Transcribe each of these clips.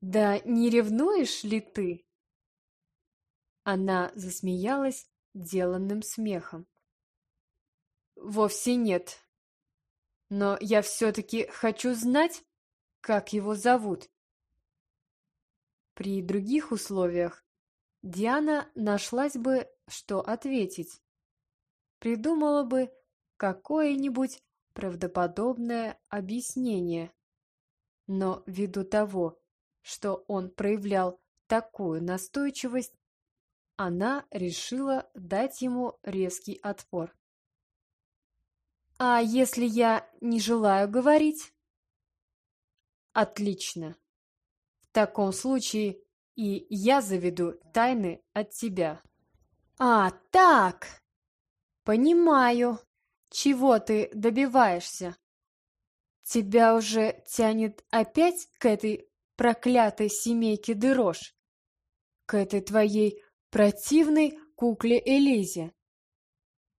Да не ревнуешь ли ты? Она засмеялась деланным смехом. Вовсе нет. Но я все-таки хочу знать, как его зовут. При других условиях Диана нашлась бы, что ответить. Придумала бы какое-нибудь правдоподобное объяснение. Но ввиду того, что он проявлял такую настойчивость, она решила дать ему резкий отпор. «А если я не желаю говорить?» «Отлично. В таком случае и я заведу тайны от тебя». «А, так! Понимаю, чего ты добиваешься. Тебя уже тянет опять к этой проклятой семейке Дырош, к этой твоей противной кукле Элизе.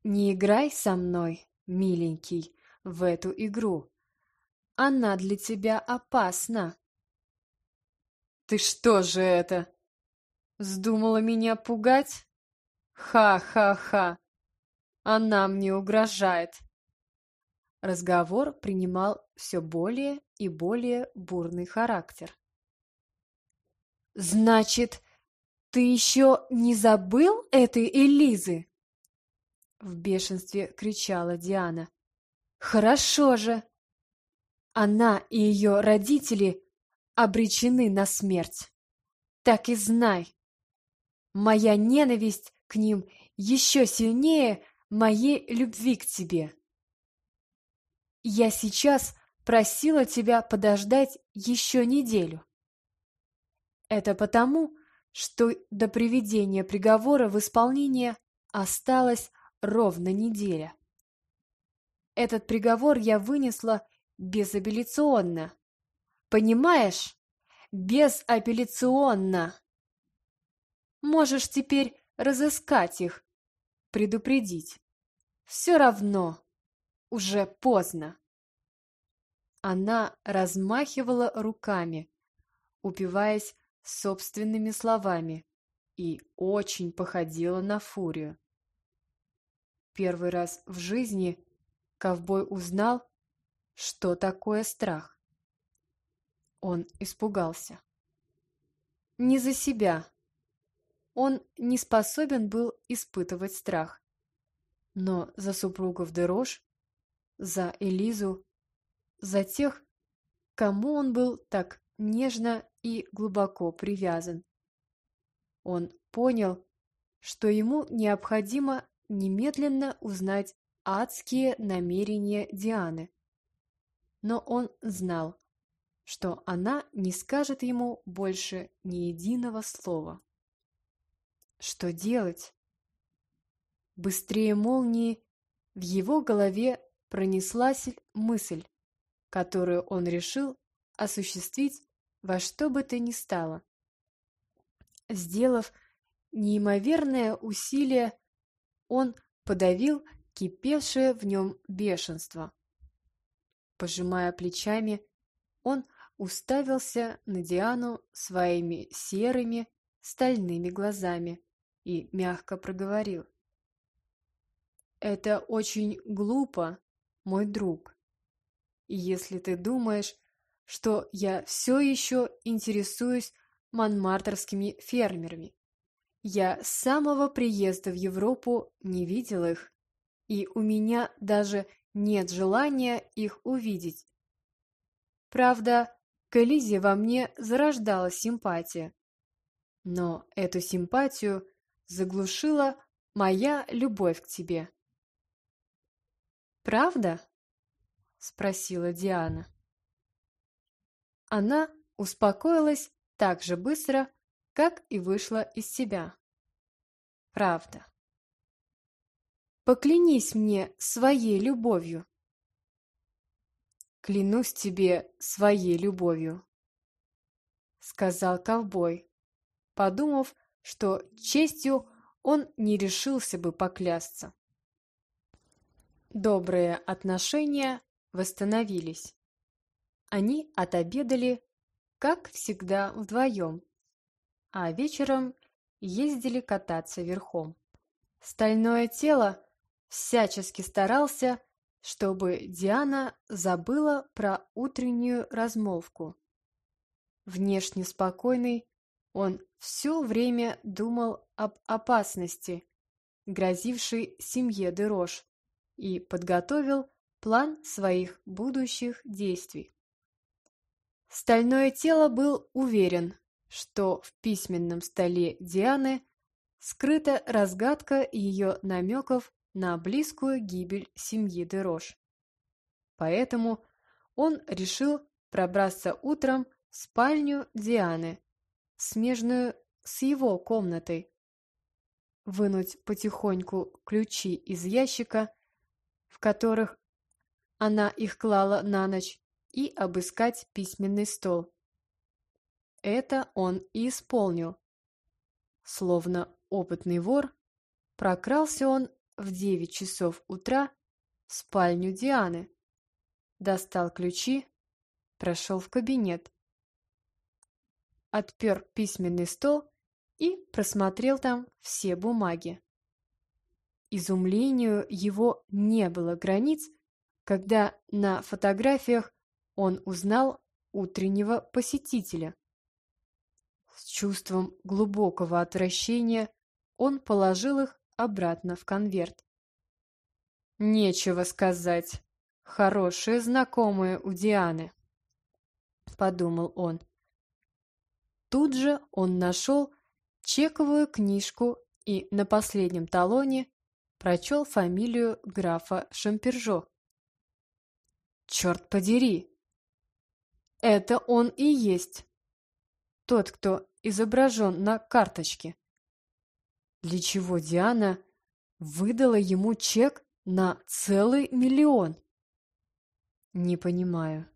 Не играй со мной, миленький, в эту игру. Она для тебя опасна. Ты что же это? Вздумала меня пугать? Ха-ха-ха. Она мне угрожает. Разговор принимал все более и более бурный характер. «Значит, ты еще не забыл этой Элизы?» В бешенстве кричала Диана. «Хорошо же! Она и ее родители обречены на смерть. Так и знай, моя ненависть к ним еще сильнее моей любви к тебе. Я сейчас просила тебя подождать еще неделю. Это потому, что до приведения приговора в исполнение осталась ровно неделя. Этот приговор я вынесла безапелляционно. Понимаешь? Безапелляционно. Можешь теперь разыскать их, предупредить. Все равно, уже поздно. Она размахивала руками, упиваясь собственными словами, и очень походила на фурию. Первый раз в жизни ковбой узнал, что такое страх. Он испугался. Не за себя. Он не способен был испытывать страх. Но за супругов Дерош, за Элизу, за тех, кому он был так нежно и глубоко привязан. Он понял, что ему необходимо немедленно узнать адские намерения Дианы. Но он знал, что она не скажет ему больше ни единого слова. Что делать? Быстрее молнии в его голове пронеслась мысль, которую он решил осуществить во что бы то ни стало. Сделав неимоверное усилие, он подавил кипевшее в нем бешенство. Пожимая плечами, он уставился на Диану своими серыми стальными глазами и мягко проговорил. «Это очень глупо, мой друг. И если ты думаешь, что я все еще интересуюсь манмартерскими фермерами. Я с самого приезда в Европу не видел их, и у меня даже нет желания их увидеть. Правда, к Элизе во мне зарождалась симпатия. Но эту симпатию заглушила моя любовь к тебе. «Правда?» — спросила Диана. Она успокоилась так же быстро, как и вышла из себя. Правда. Поклянись мне своей любовью. Клянусь тебе своей любовью, сказал ковбой, подумав, что честью он не решился бы поклясться. Добрые отношения восстановились. Они отобедали, как всегда, вдвоем, а вечером ездили кататься верхом. Стальное тело всячески старался, чтобы Диана забыла про утреннюю размолвку. Внешне спокойный, он все время думал об опасности, грозившей семье Дерош, и подготовил план своих будущих действий. Стальное тело был уверен, что в письменном столе Дианы скрыта разгадка ее намеков на близкую гибель семьи Дерош. Поэтому он решил пробраться утром в спальню Дианы, смежную с его комнатой, вынуть потихоньку ключи из ящика, в которых она их клала на ночь, и обыскать письменный стол. Это он и исполнил. Словно опытный вор, прокрался он в девять часов утра в спальню Дианы, достал ключи, прошел в кабинет, отпер письменный стол и просмотрел там все бумаги. Изумлению его не было границ, когда на фотографиях он узнал утреннего посетителя. С чувством глубокого отвращения он положил их обратно в конверт. «Нечего сказать. Хорошие знакомые у Дианы», — подумал он. Тут же он нашел чековую книжку и на последнем талоне прочел фамилию графа Шампержо. «Черт подери! Это он и есть. Тот, кто изображен на карточке. Для чего Диана выдала ему чек на целый миллион? Не понимаю.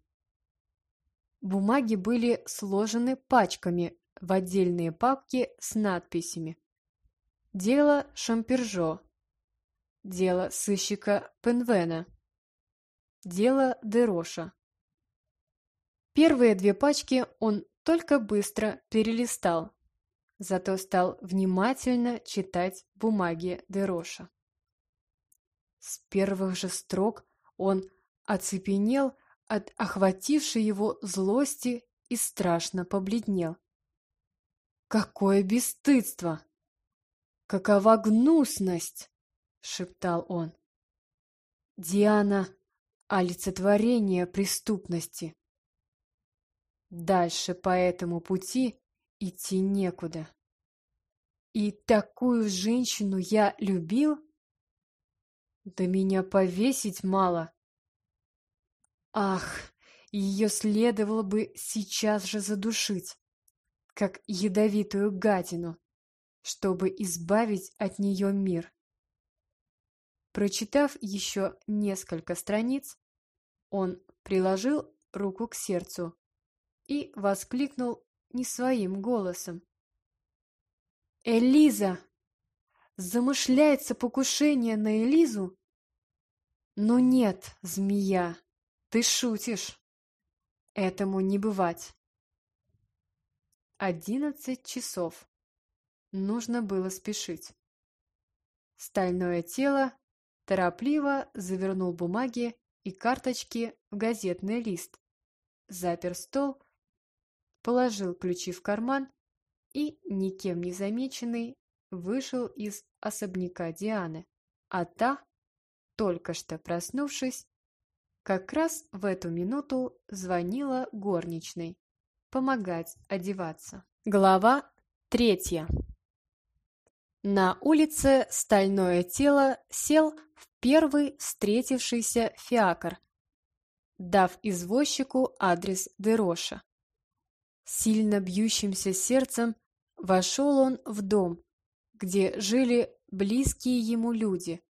Бумаги были сложены пачками в отдельные папки с надписями. Дело Шампержо. Дело сыщика Пенвена. Дело Дероша. Первые две пачки он только быстро перелистал, зато стал внимательно читать бумаги Дероша. С первых же строк он оцепенел от охватившей его злости и страшно побледнел. «Какое бесстыдство! Какова гнусность!» — шептал он. «Диана — олицетворение преступности. Дальше по этому пути идти некуда. И такую женщину я любил? Да меня повесить мало. Ах, ее следовало бы сейчас же задушить, как ядовитую гадину, чтобы избавить от нее мир. Прочитав еще несколько страниц, он приложил руку к сердцу и воскликнул не своим голосом. «Элиза! Замышляется покушение на Элизу? Ну нет, змея, ты шутишь. Этому не бывать». Одиннадцать часов. Нужно было спешить. Стальное тело торопливо завернул бумаги и карточки в газетный лист, запер стол положил ключи в карман и, никем не замеченный, вышел из особняка Дианы, а та, только что проснувшись, как раз в эту минуту звонила горничной помогать одеваться. Глава третья На улице стальное тело сел в первый встретившийся фиакр, дав извозчику адрес Дероша. Сильно бьющимся сердцем вошел он в дом, где жили близкие ему люди,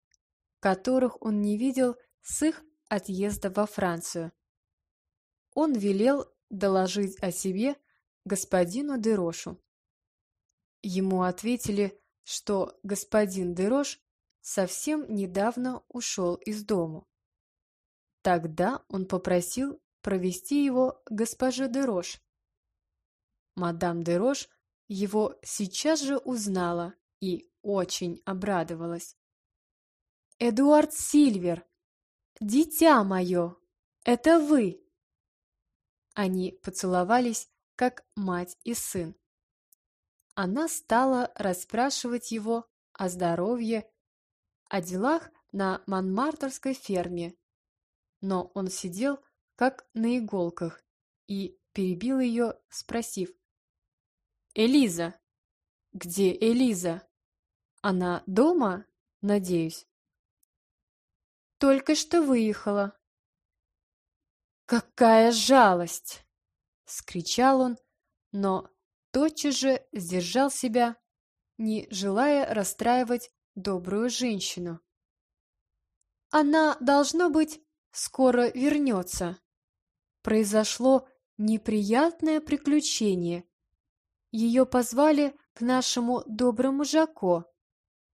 которых он не видел с их отъезда во Францию. Он велел доложить о себе господину Дерошу. Ему ответили, что господин Дерош совсем недавно ушел из дому. Тогда он попросил провести его госпоже Дерош, Мадам де Рош его сейчас же узнала и очень обрадовалась. «Эдуард Сильвер! Дитя мое! Это вы!» Они поцеловались, как мать и сын. Она стала расспрашивать его о здоровье, о делах на Монмартерской ферме. Но он сидел, как на иголках, и перебил ее, спросив. «Элиза! Где Элиза? Она дома, надеюсь?» «Только что выехала», «Какая жалость!» — скричал он, но тотчас же сдержал себя, не желая расстраивать добрую женщину. «Она, должно быть, скоро вернется. Произошло неприятное приключение. Ее позвали к нашему доброму Жако.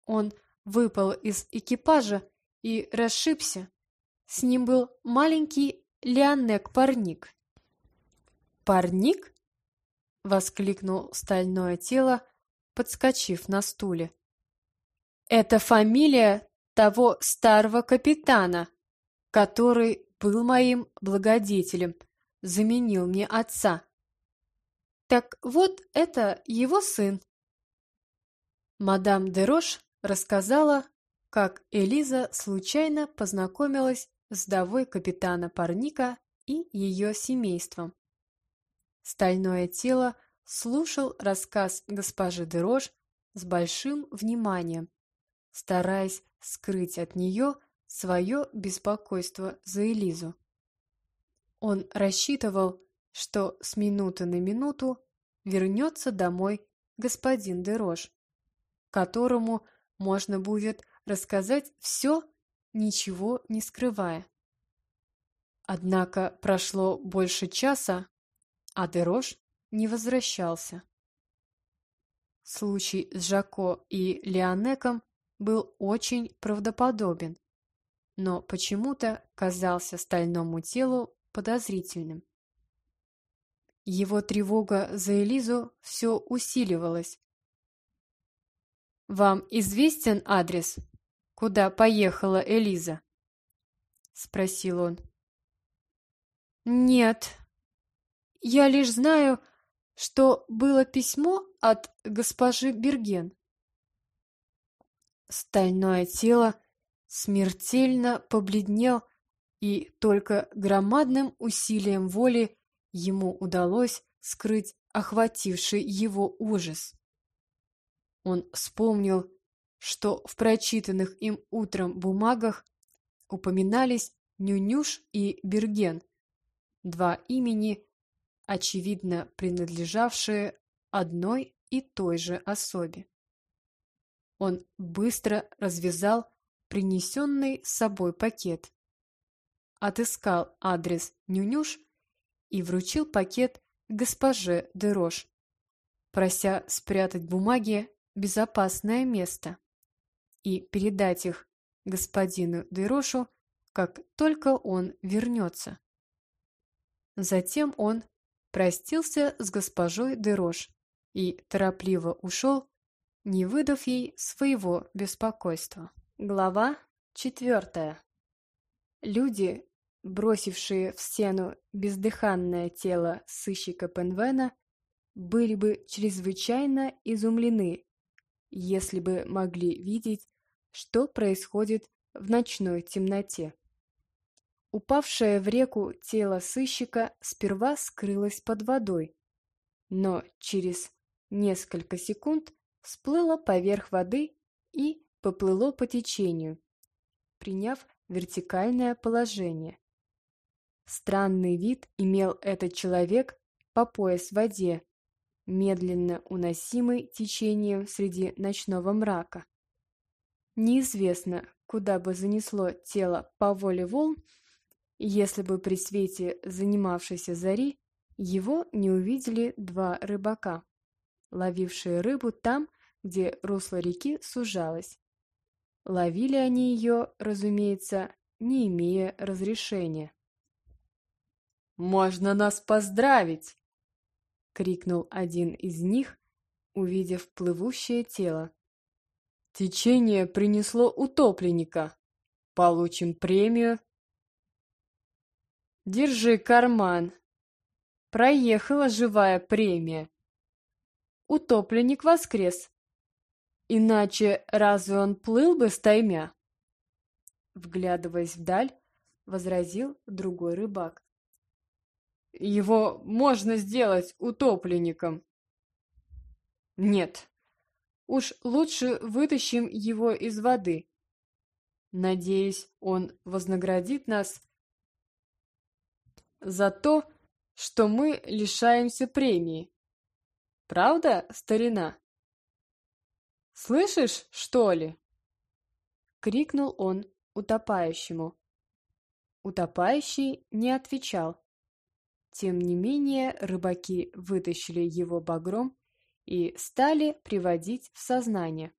Он выпал из экипажа и расшибся. С ним был маленький Леонек Парник. «Парник?» — воскликнул стальное тело, подскочив на стуле. «Это фамилия того старого капитана, который был моим благодетелем, заменил мне отца. Так вот это его сын». Мадам де Рош рассказала, как Элиза случайно познакомилась с вдовой капитана Парника и ее семейством. Стальное тело слушал рассказ госпожи Дерош с большим вниманием, стараясь скрыть от нее свое беспокойство за Элизу. Он рассчитывал, что с минуты на минуту вернется домой господин Дерош, которому можно будет рассказать все ничего не скрывая. Однако прошло больше часа, а Дерош не возвращался. Случай с Жако и Леонеком был очень правдоподобен, но почему-то казался стальному телу подозрительным. Его тревога за Элизу все усиливалась. «Вам известен адрес?» куда поехала Элиза? спросил он. Нет. Я лишь знаю, что было письмо от госпожи Берген. Стальное тело смертельно побледнел, и только громадным усилием воли ему удалось скрыть охвативший его ужас. Он вспомнил что в прочитанных им утром бумагах упоминались Нюнюш и Берген, два имени, очевидно принадлежавшие одной и той же особе. Он быстро развязал принесенный с собой пакет, отыскал адрес Нюнюш и вручил пакет госпоже Дерош, прося спрятать бумаги безопасное место и передать их господину Дейрошу, как только он вернется. Затем он простился с госпожой Дерош и торопливо ушел, не выдав ей своего беспокойства. Глава четвертая. Люди, бросившие в стену бездыханное тело сыщика Пенвена, были бы чрезвычайно изумлены, если бы могли видеть что происходит в ночной темноте. Упавшее в реку тело сыщика сперва скрылось под водой, но через несколько секунд всплыло поверх воды и поплыло по течению, приняв вертикальное положение. Странный вид имел этот человек по пояс в воде, медленно уносимый течением среди ночного мрака. Неизвестно, куда бы занесло тело по воле волн, если бы при свете занимавшейся зари его не увидели два рыбака, ловившие рыбу там, где русло реки сужалось. Ловили они ее, разумеется, не имея разрешения. «Можно нас поздравить!» — крикнул один из них, увидев плывущее тело. «Течение принесло утопленника. Получим премию». «Держи карман. Проехала живая премия. Утопленник воскрес. Иначе разве он плыл бы стаймя?» Вглядываясь вдаль, возразил другой рыбак. «Его можно сделать утопленником». «Нет, уж лучше вытащим его из воды. Надеюсь, он вознаградит нас за то, что мы лишаемся премии. Правда, старина?» «Слышишь, что ли?» — крикнул он утопающему. Утопающий не отвечал. Тем не менее рыбаки вытащили его багром и стали приводить в сознание.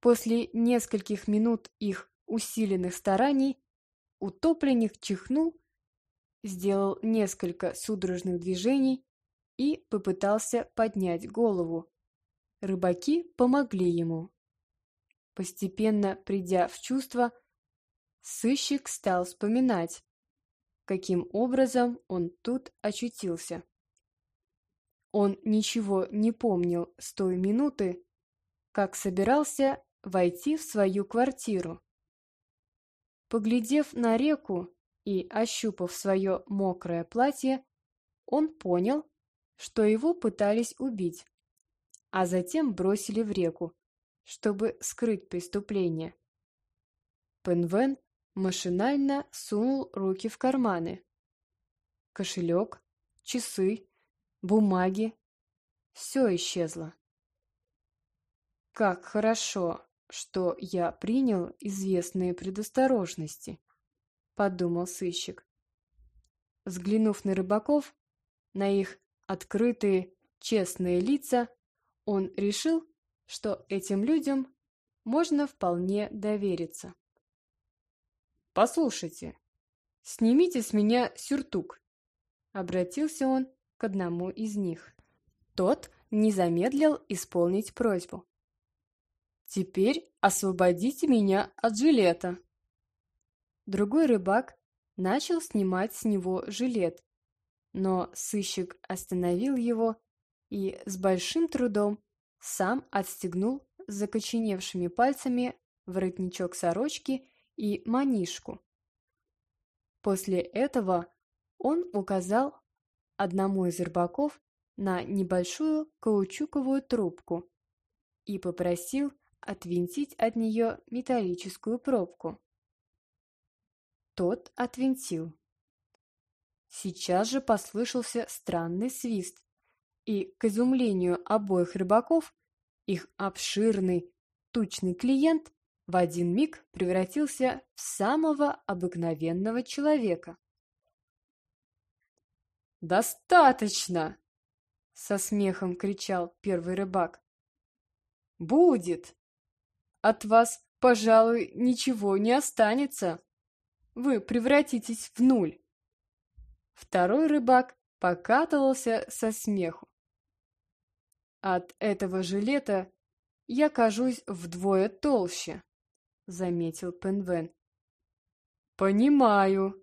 После нескольких минут их усиленных стараний утопленник чихнул, сделал несколько судорожных движений и попытался поднять голову. Рыбаки помогли ему. Постепенно придя в чувство, сыщик стал вспоминать, каким образом он тут очутился. Он ничего не помнил с той минуты, как собирался войти в свою квартиру. Поглядев на реку и ощупав свое мокрое платье, он понял, что его пытались убить, а затем бросили в реку, чтобы скрыть преступление. Пенвен машинально сунул руки в карманы. Кошелек, часы, бумаги — все исчезло. Как хорошо, что я принял известные предосторожности, подумал сыщик. Взглянув на рыбаков, на их открытые, честные лица, он решил, что этим людям можно вполне довериться. «Послушайте, снимите с меня сюртук», — обратился он к одному из них. Тот не замедлил исполнить просьбу. «Теперь освободите меня от жилета». Другой рыбак начал снимать с него жилет, но сыщик остановил его и с большим трудом сам отстегнул закоченевшими пальцами воротничок сорочки и манишку. После этого он указал одному из рыбаков на небольшую каучуковую трубку и попросил отвинтить от нее металлическую пробку. Тот отвинтил. Сейчас же послышался странный свист, и, к изумлению обоих рыбаков, их обширный, тучный клиент в один миг превратился в самого обыкновенного человека. «Достаточно!» — со смехом кричал первый рыбак. «Будет! От вас, пожалуй, ничего не останется. Вы превратитесь в нуль!» Второй рыбак покатывался со смеху. От этого жилета я кажусь вдвое толще, заметил Пенвен. Понимаю.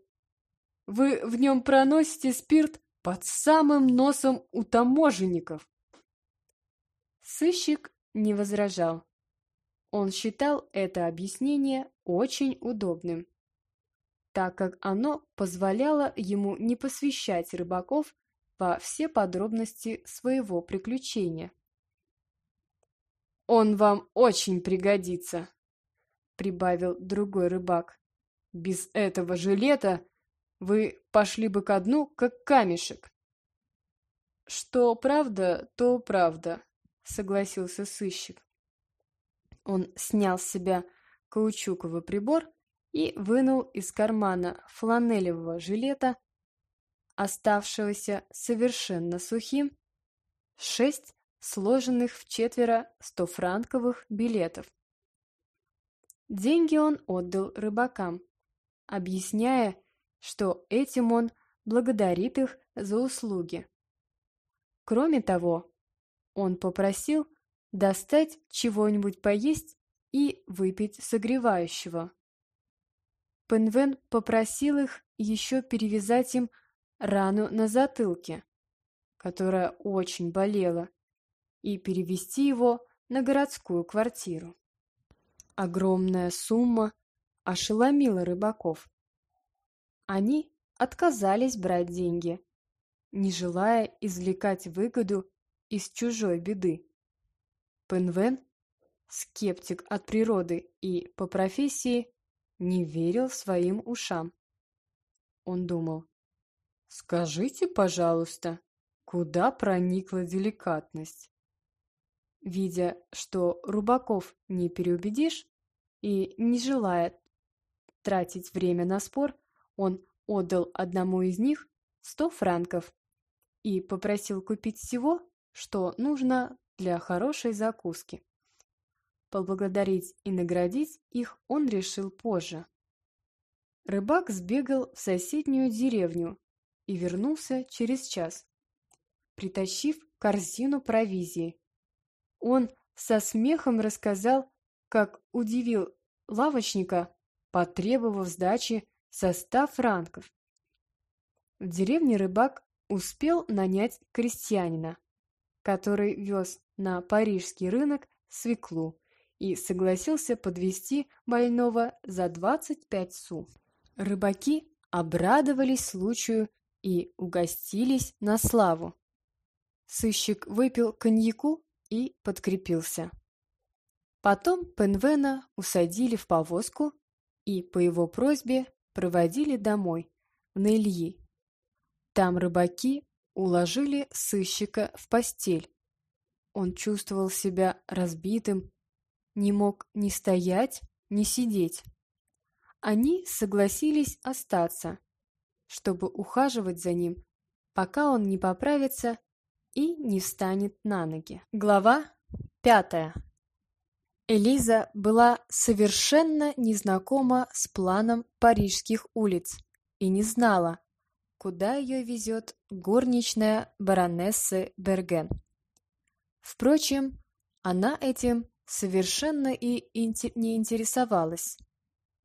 Вы в нем проносите спирт под самым носом у таможенников. Сыщик не возражал. Он считал это объяснение очень удобным, так как оно позволяло ему не посвящать рыбаков во все подробности своего приключения. «Он вам очень пригодится», — прибавил другой рыбак. «Без этого жилета вы пошли бы ко дну, как камешек». «Что правда, то правда», — согласился сыщик. Он снял с себя каучуковый прибор и вынул из кармана фланелевого жилета оставшегося совершенно сухим, шесть сложенных в четверо стофранковых билетов. Деньги он отдал рыбакам, объясняя, что этим он благодарит их за услуги. Кроме того, он попросил достать чего-нибудь поесть и выпить согревающего. Пенвен попросил их еще перевязать им рану на затылке, которая очень болела, и перевести его на городскую квартиру. Огромная сумма ошеломила рыбаков. Они отказались брать деньги, не желая извлекать выгоду из чужой беды. Пенвен, скептик от природы и по профессии, не верил своим ушам. Он думал, «Скажите, пожалуйста, куда проникла деликатность?» Видя, что Рубаков не переубедишь, и не желая тратить время на спор, он отдал одному из них сто франков и попросил купить всего, что нужно для хорошей закуски. Поблагодарить и наградить их он решил позже. Рыбак сбегал в соседнюю деревню и вернулся через час, притащив корзину провизии. Он со смехом рассказал, как удивил лавочника, потребовав сдачи со ста франков. В деревне рыбак успел нанять крестьянина, который вез на парижский рынок свеклу и согласился подвести больного за 25 су. Рыбаки обрадовались случаю и угостились на славу. Сыщик выпил коньяку и подкрепился. Потом Пенвена усадили в повозку и по его просьбе проводили домой, в Нельи. Там рыбаки уложили сыщика в постель. Он чувствовал себя разбитым, не мог ни стоять, ни сидеть. Они согласились остаться, чтобы ухаживать за ним, пока он не поправится и не встанет на ноги. Глава пятая. Элиза была совершенно незнакома с планом парижских улиц и не знала, куда ее везет горничная баронессы Берген. Впрочем, она этим совершенно и не интересовалась.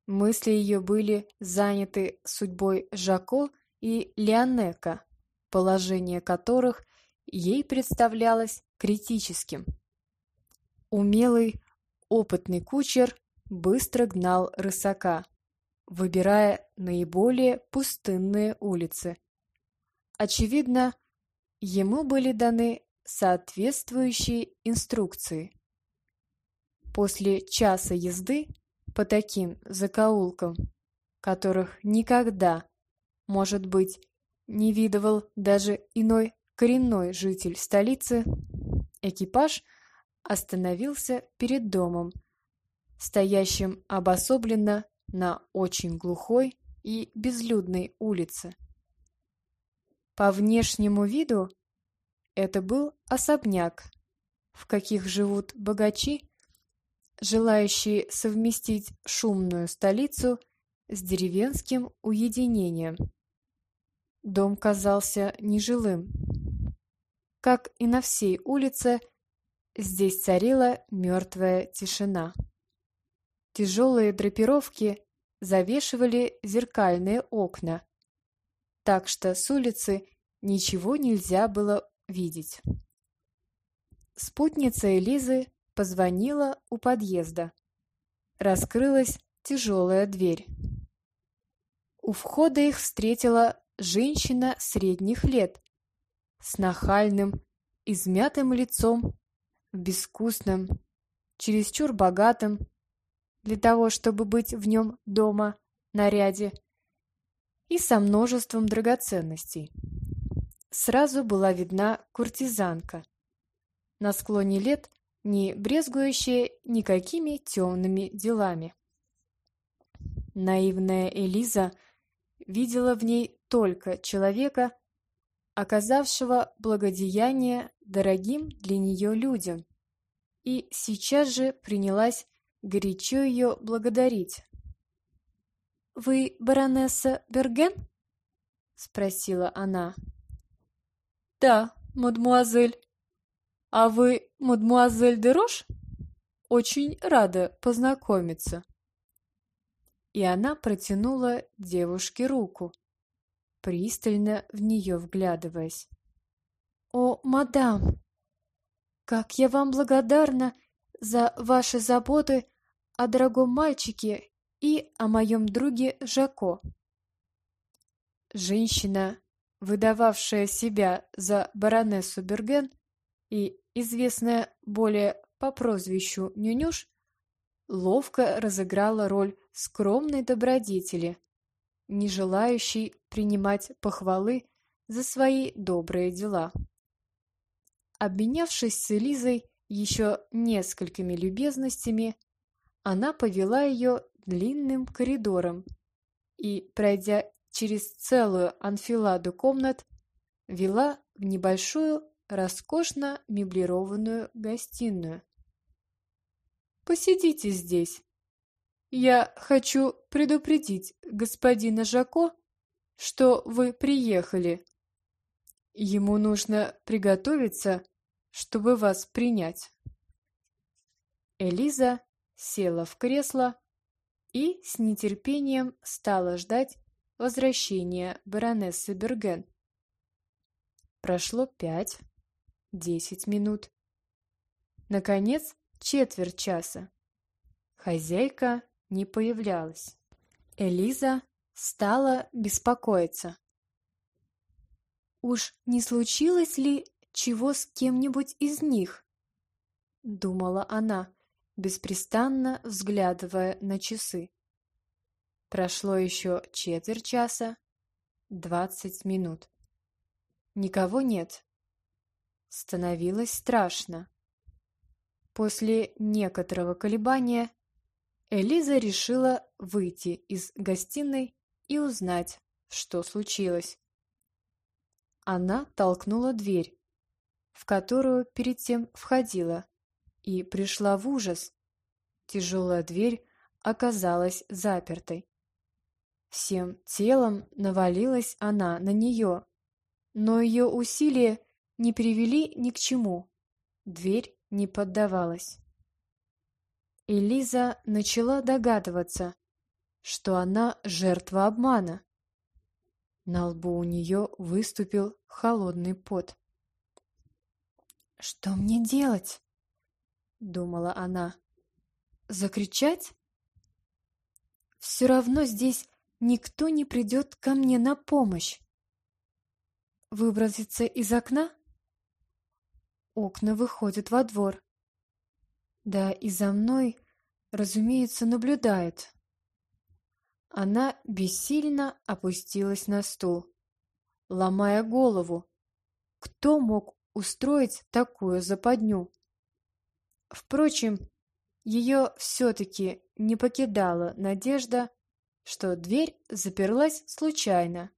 Мысли ее были заняты судьбой Жако и Леонека, положение которых ей представлялось критическим. Умелый, опытный кучер быстро гнал рысака, выбирая наиболее пустынные улицы. Очевидно, ему были даны соответствующие инструкции. После часа езды по таким закоулкам, которых никогда, может быть, не видывал даже иной коренной житель столицы, экипаж остановился перед домом, стоящим обособленно на очень глухой и безлюдной улице. По внешнему виду это был особняк, в каких живут богачи, желающие совместить шумную столицу с деревенским уединением. Дом казался нежилым. Как и на всей улице, здесь царила мертвая тишина. Тяжелые драпировки завешивали зеркальные окна, так что с улицы ничего нельзя было видеть. Спутница Элизы позвонила у подъезда. Раскрылась тяжелая дверь. У входа их встретила женщина средних лет с нахальным, измятым лицом, в безвкусном, чересчур богатым, для того, чтобы быть в нем дома, наряде, и со множеством драгоценностей. Сразу была видна куртизанка, на склоне лет не брезгующая никакими темными делами. Наивная Элиза видела в ней только человека, оказавшего благодеяние дорогим для нее людям, и сейчас же принялась горячо ее благодарить. «Вы баронесса Берген?» — спросила она. «Да, мадмуазель. А вы мадмуазель Дерош? Очень рада познакомиться. И она протянула девушке руку, пристально в нее вглядываясь. «О, мадам, как я вам благодарна за ваши заботы о дорогом мальчике и о моем друге Жако!» Женщина, выдававшая себя за баронессу Берген и известная более по прозвищу Нюнюш, ловко разыграла роль скромной добродетели, не желающей принимать похвалы за свои добрые дела. Обменявшись с Элизой еще несколькими любезностями, она повела ее длинным коридором и, пройдя через целую анфиладу комнат, вела в небольшую, роскошно меблированную гостиную. «Посидите здесь. Я хочу предупредить господина Жако, что вы приехали. Ему нужно приготовиться, чтобы вас принять». Элиза села в кресло и с нетерпением стала ждать возвращения баронессы Берген. Прошло пять, десять минут. Наконец, четверть часа. Хозяйка не появлялась. Элиза стала беспокоиться. «Уж не случилось ли чего с кем-нибудь из них?» Думала она, беспрестанно взглядывая на часы. Прошло еще четверть часа, двадцать минут. Никого нет. Становилось страшно. После некоторого колебания Элиза решила выйти из гостиной и узнать, что случилось. Она толкнула дверь, в которую перед тем входила, и пришла в ужас. Тяжелая дверь оказалась запертой. Всем телом навалилась она на нее, но ее усилия не привели ни к чему. Дверь не поддавалась. Элиза начала догадываться, что она жертва обмана. На лбу у нее выступил холодный пот. «Что мне делать?» — думала она. «Закричать? Все равно здесь никто не придет ко мне на помощь. Выброситься из окна? Окна выходят во двор. Да и за мной, разумеется, наблюдают. Она бессильно опустилась на стул, ломая голову. Кто мог устроить такую западню? Впрочем, ее все-таки не покидала надежда, что дверь заперлась случайно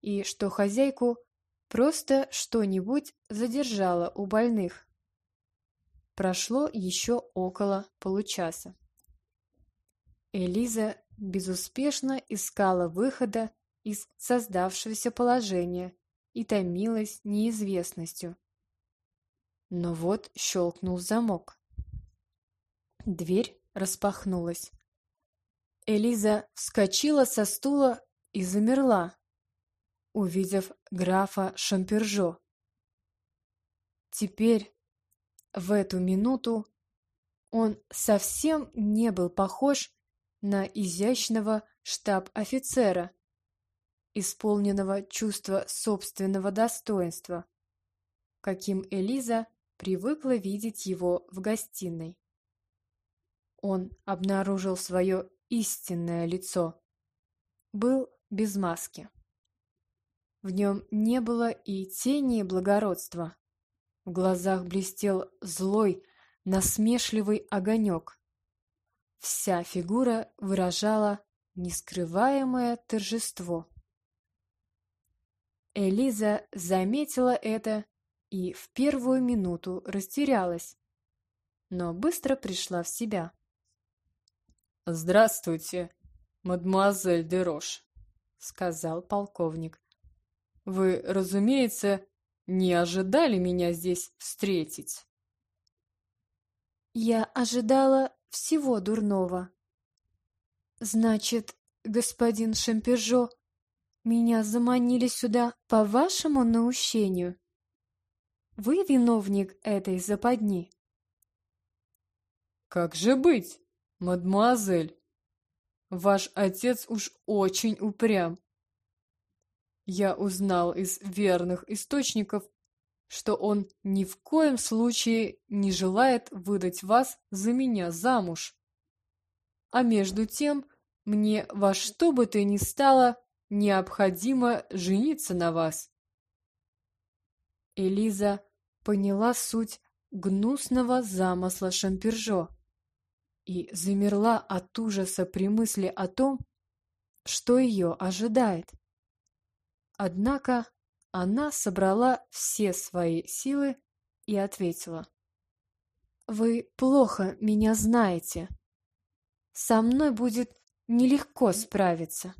и что хозяйку просто что-нибудь задержало у больных. Прошло еще около получаса. Элиза безуспешно искала выхода из создавшегося положения и томилась неизвестностью. Но вот щелкнул замок. Дверь распахнулась. Элиза вскочила со стула и замерла, увидев графа Шампержо. Теперь, в эту минуту, он совсем не был похож на изящного штаб-офицера, исполненного чувства собственного достоинства, каким Элиза привыкла видеть его в гостиной. Он обнаружил свое истинное лицо. Был без маски. В нем не было и тени благородства. В глазах блестел злой, насмешливый огонек. Вся фигура выражала нескрываемое торжество. Элиза заметила это и в первую минуту растерялась, но быстро пришла в себя. «Здравствуйте, мадемуазель Дерош», — сказал полковник. «Вы, разумеется, не ожидали меня здесь встретить. Я ожидала всего дурного. Значит, господин Шампежо, меня заманили сюда по вашему наущению? Вы виновник этой западни? Как же быть, мадемуазель? Ваш отец уж очень упрям. Я узнал из верных источников, что он ни в коем случае не желает выдать вас за меня замуж. А между тем, мне во что бы то ни стало необходимо жениться на вас. Элиза поняла суть гнусного замысла Шампержо и замерла от ужаса при мысли о том, что ее ожидает. Однако она собрала все свои силы и ответила. «Вы плохо меня знаете. Со мной будет нелегко справиться».